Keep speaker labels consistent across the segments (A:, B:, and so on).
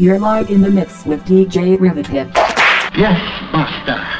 A: You're live in the mix with DJ Rivet Rivethead.
B: Yes, master.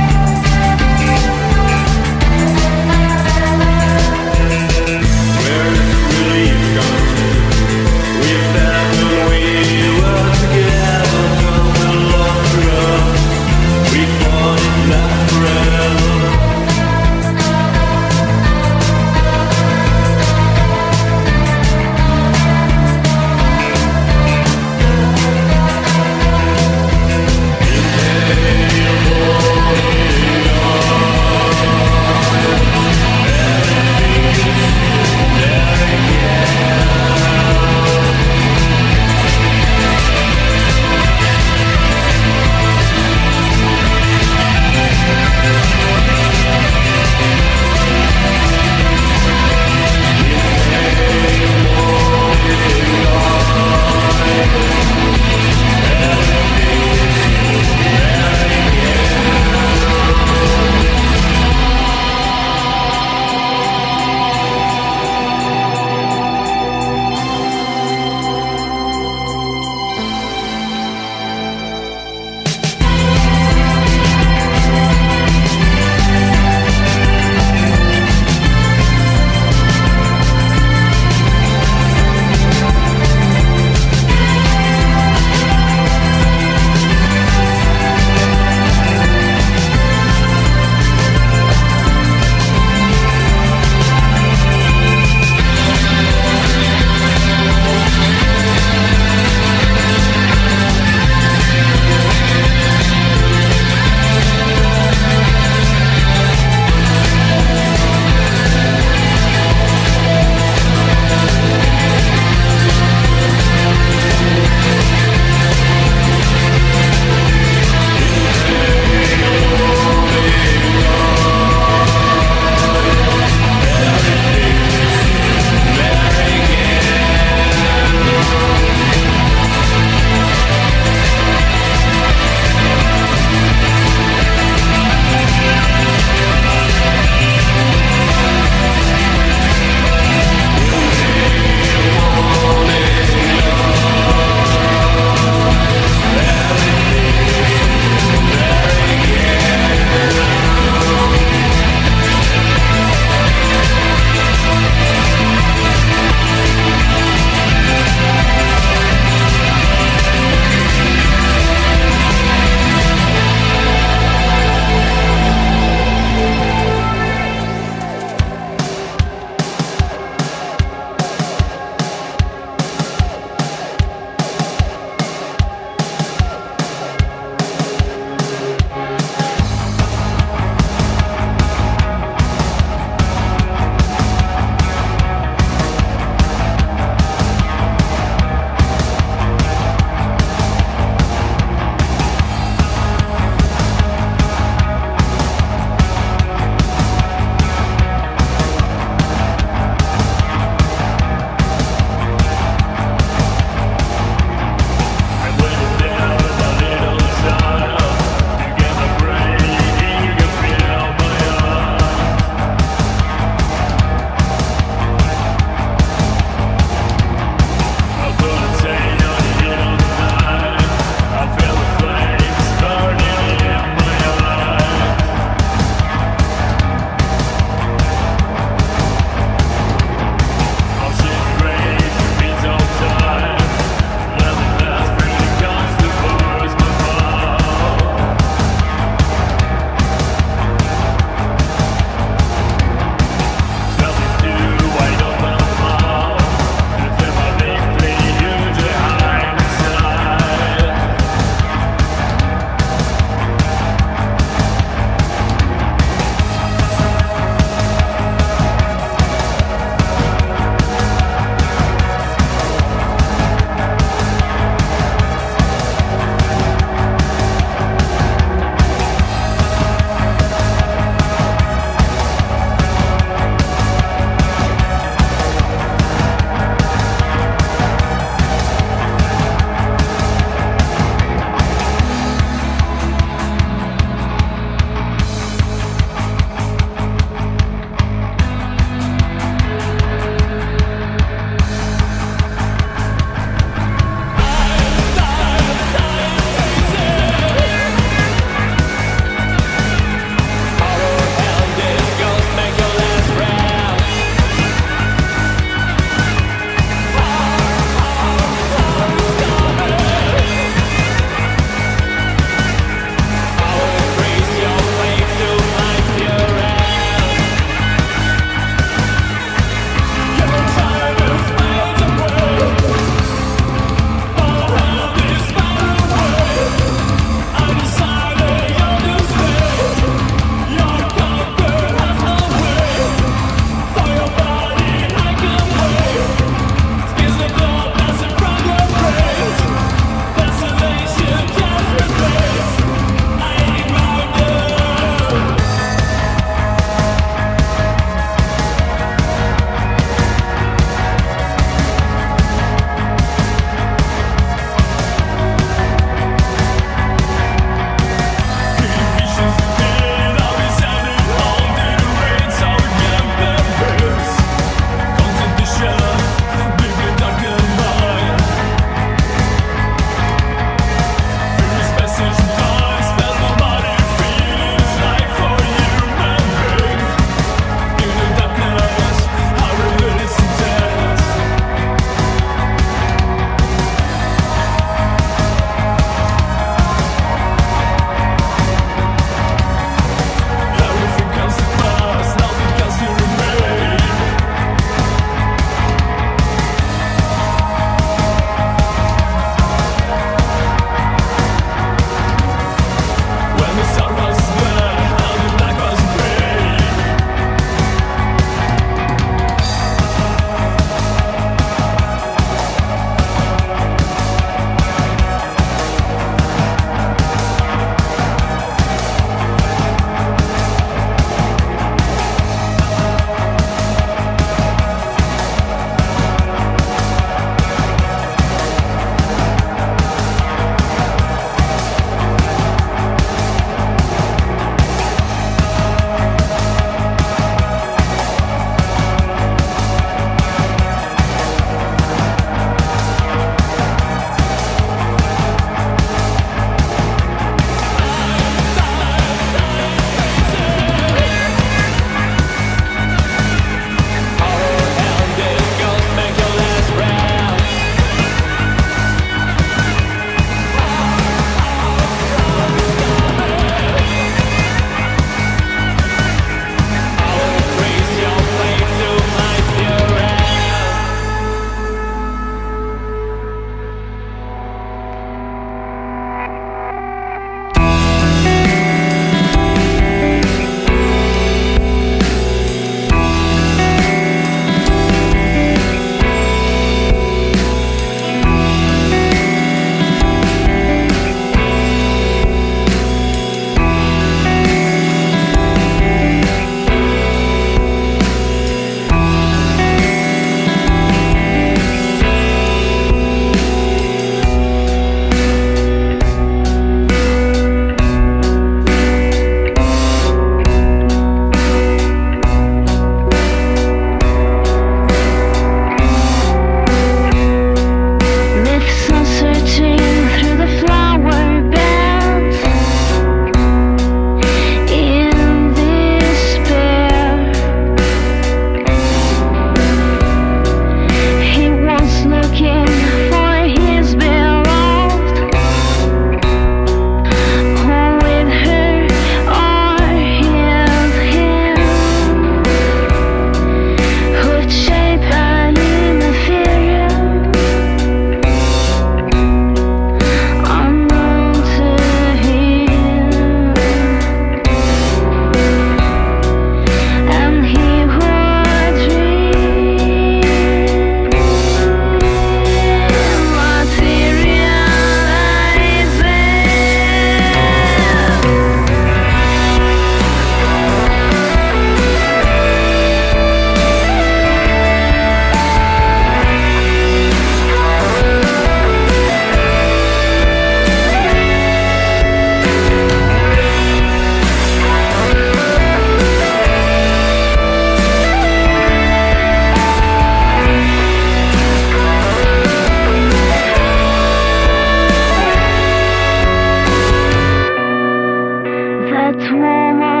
C: na
D: na